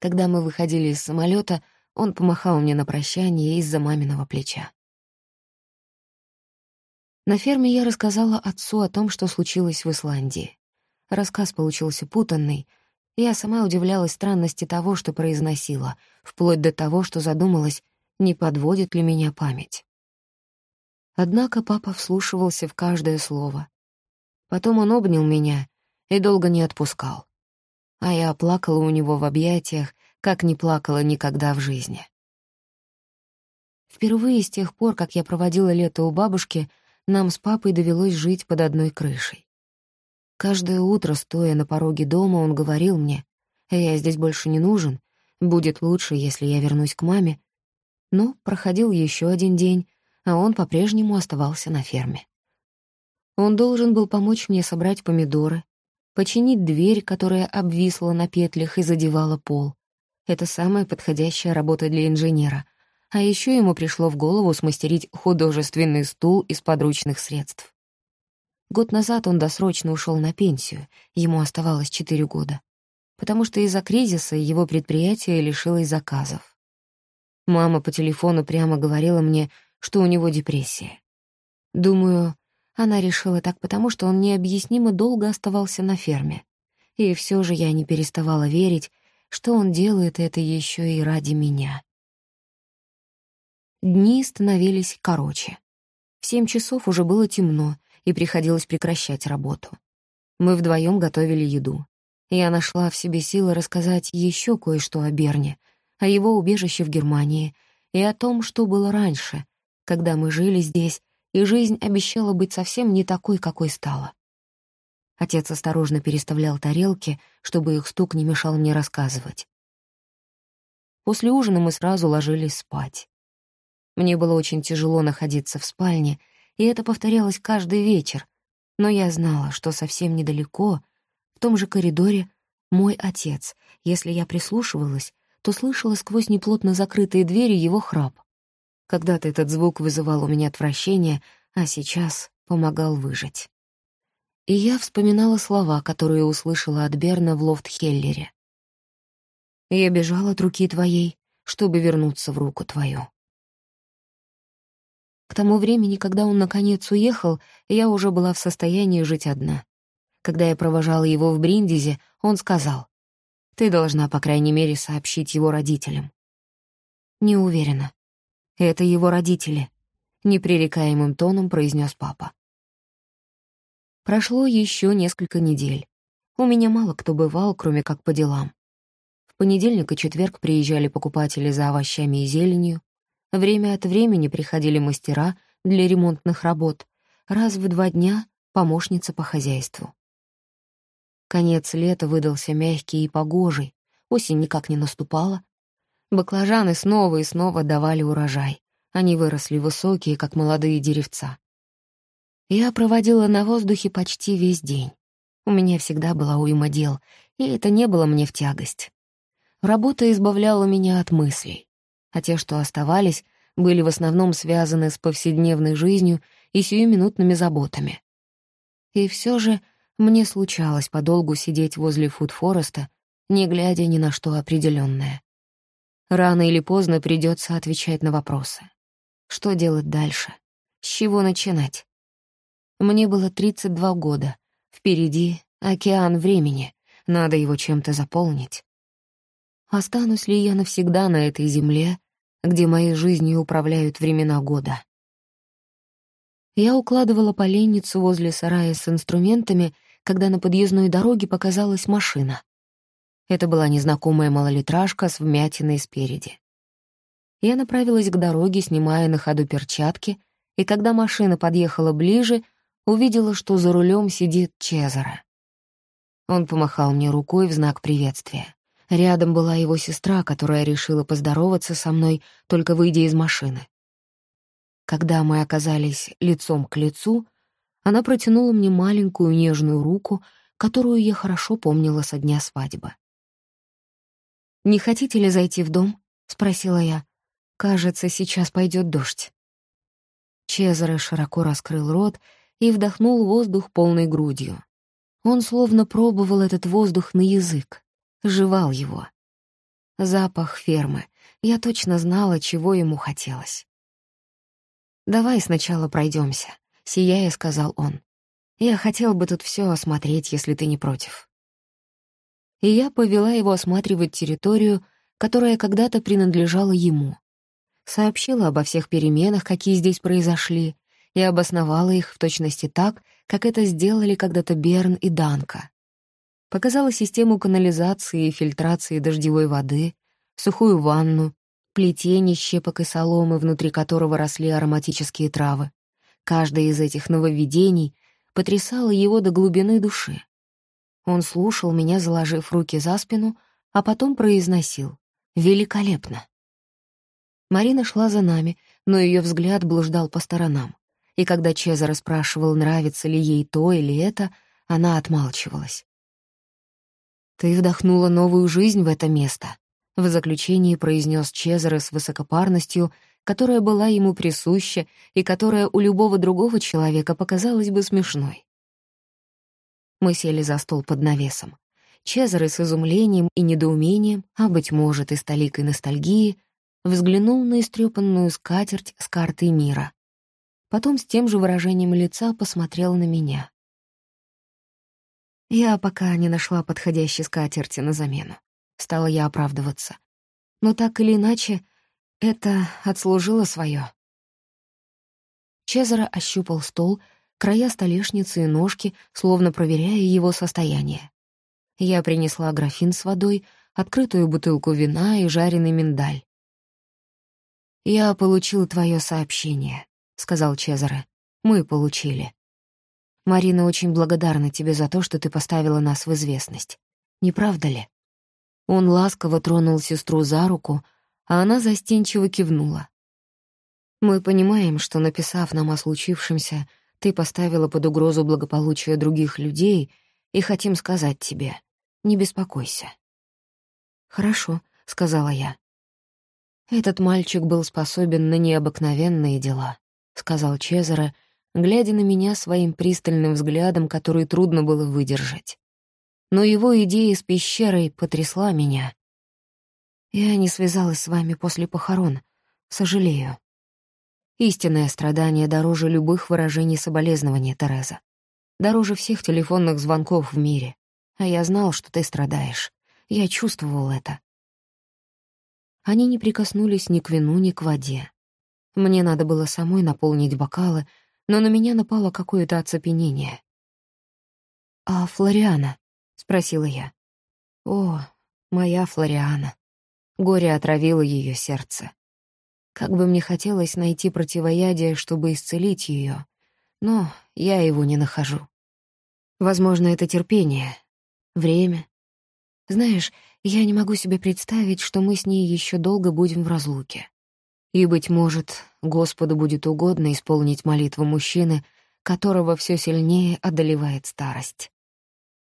Когда мы выходили из самолета, он помахал мне на прощание из-за маминого плеча. На ферме я рассказала отцу о том, что случилось в Исландии. Рассказ получился путанный. Я сама удивлялась странности того, что произносила, вплоть до того, что задумалась, не подводит ли меня память. Однако папа вслушивался в каждое слово. Потом он обнял меня и долго не отпускал. А я плакала у него в объятиях, как не плакала никогда в жизни. Впервые с тех пор, как я проводила лето у бабушки, нам с папой довелось жить под одной крышей. Каждое утро, стоя на пороге дома, он говорил мне, «Я здесь больше не нужен, будет лучше, если я вернусь к маме». Но проходил еще один день, а он по-прежнему оставался на ферме. Он должен был помочь мне собрать помидоры, починить дверь, которая обвисла на петлях и задевала пол. Это самая подходящая работа для инженера — а еще ему пришло в голову смастерить художественный стул из подручных средств. Год назад он досрочно ушел на пенсию, ему оставалось четыре года, потому что из-за кризиса его предприятие лишилось заказов. Мама по телефону прямо говорила мне, что у него депрессия. Думаю, она решила так потому, что он необъяснимо долго оставался на ферме. И все же я не переставала верить, что он делает это еще и ради меня. Дни становились короче. В семь часов уже было темно, и приходилось прекращать работу. Мы вдвоем готовили еду. Я нашла в себе силы рассказать еще кое-что о Берне, о его убежище в Германии и о том, что было раньше, когда мы жили здесь, и жизнь обещала быть совсем не такой, какой стала. Отец осторожно переставлял тарелки, чтобы их стук не мешал мне рассказывать. После ужина мы сразу ложились спать. Мне было очень тяжело находиться в спальне, и это повторялось каждый вечер, но я знала, что совсем недалеко, в том же коридоре, мой отец. Если я прислушивалась, то слышала сквозь неплотно закрытые двери его храп. Когда-то этот звук вызывал у меня отвращение, а сейчас помогал выжить. И я вспоминала слова, которые услышала от Берна в Лофт-Хеллере. «Я бежала от руки твоей, чтобы вернуться в руку твою». К тому времени, когда он наконец уехал, я уже была в состоянии жить одна. Когда я провожала его в Бриндизе, он сказал, «Ты должна, по крайней мере, сообщить его родителям». «Не уверена. Это его родители», — непререкаемым тоном произнес папа. Прошло еще несколько недель. У меня мало кто бывал, кроме как по делам. В понедельник и четверг приезжали покупатели за овощами и зеленью, Время от времени приходили мастера для ремонтных работ, раз в два дня — помощница по хозяйству. Конец лета выдался мягкий и погожий, осень никак не наступала. Баклажаны снова и снова давали урожай. Они выросли высокие, как молодые деревца. Я проводила на воздухе почти весь день. У меня всегда была уйма дел, и это не было мне в тягость. Работа избавляла меня от мыслей а те, что оставались, были в основном связаны с повседневной жизнью и сиюминутными заботами. И все же мне случалось подолгу сидеть возле Фудфореста, не глядя ни на что определенное. Рано или поздно придется отвечать на вопросы. Что делать дальше? С чего начинать? Мне было 32 года. Впереди океан времени. Надо его чем-то заполнить. Останусь ли я навсегда на этой земле, где моей жизнью управляют времена года? Я укладывала поленницу возле сарая с инструментами, когда на подъездной дороге показалась машина. Это была незнакомая малолитражка с вмятиной спереди. Я направилась к дороге, снимая на ходу перчатки, и когда машина подъехала ближе, увидела, что за рулем сидит Чезаро. Он помахал мне рукой в знак приветствия. Рядом была его сестра, которая решила поздороваться со мной, только выйдя из машины. Когда мы оказались лицом к лицу, она протянула мне маленькую нежную руку, которую я хорошо помнила со дня свадьбы. «Не хотите ли зайти в дом?» — спросила я. «Кажется, сейчас пойдет дождь». Чезаре широко раскрыл рот и вдохнул воздух полной грудью. Он словно пробовал этот воздух на язык жевал его. запах фермы. Я точно знала, чего ему хотелось. «Давай сначала пройдемся, сияя, сказал он. «Я хотел бы тут все осмотреть, если ты не против». И я повела его осматривать территорию, которая когда-то принадлежала ему. Сообщила обо всех переменах, какие здесь произошли, и обосновала их в точности так, как это сделали когда-то Берн и Данка. Показала систему канализации и фильтрации дождевой воды, сухую ванну, плетение щепок и соломы, внутри которого росли ароматические травы. Каждое из этих нововведений потрясало его до глубины души. Он слушал меня, заложив руки за спину, а потом произносил «Великолепно!». Марина шла за нами, но ее взгляд блуждал по сторонам. И когда Чезаро спрашивал, нравится ли ей то или это, она отмалчивалась. «Ты вдохнула новую жизнь в это место», — в заключении произнес Чезаро с высокопарностью, которая была ему присуща и которая у любого другого человека показалась бы смешной. Мы сели за стол под навесом. Чезаре с изумлением и недоумением, а, быть может, и с толикой ностальгии, взглянул на истрепанную скатерть с картой мира. Потом с тем же выражением лица посмотрел на меня. Я пока не нашла подходящей скатерти на замену. Стала я оправдываться. Но так или иначе, это отслужило свое. Чезаро ощупал стол, края столешницы и ножки, словно проверяя его состояние. Я принесла графин с водой, открытую бутылку вина и жареный миндаль. «Я получил твое сообщение», — сказал Чезаре. «Мы получили. Марина очень благодарна тебе за то, что ты поставила нас в известность. Не правда ли?» Он ласково тронул сестру за руку, а она застенчиво кивнула. «Мы понимаем, что, написав нам о случившемся, ты поставила под угрозу благополучие других людей, и хотим сказать тебе, не беспокойся». «Хорошо», — сказала я. «Этот мальчик был способен на необыкновенные дела», — сказал Чезаре, глядя на меня своим пристальным взглядом, который трудно было выдержать. Но его идея с пещерой потрясла меня. Я не связалась с вами после похорон, сожалею. Истинное страдание дороже любых выражений соболезнования, Тереза. Дороже всех телефонных звонков в мире. А я знал, что ты страдаешь. Я чувствовал это. Они не прикоснулись ни к вину, ни к воде. Мне надо было самой наполнить бокалы, но на меня напало какое-то оцепенение. «А Флориана?» — спросила я. «О, моя Флориана». Горе отравило ее сердце. Как бы мне хотелось найти противоядие, чтобы исцелить ее, но я его не нахожу. Возможно, это терпение, время. Знаешь, я не могу себе представить, что мы с ней еще долго будем в разлуке. И, быть может, Господу будет угодно исполнить молитву мужчины, которого все сильнее одолевает старость.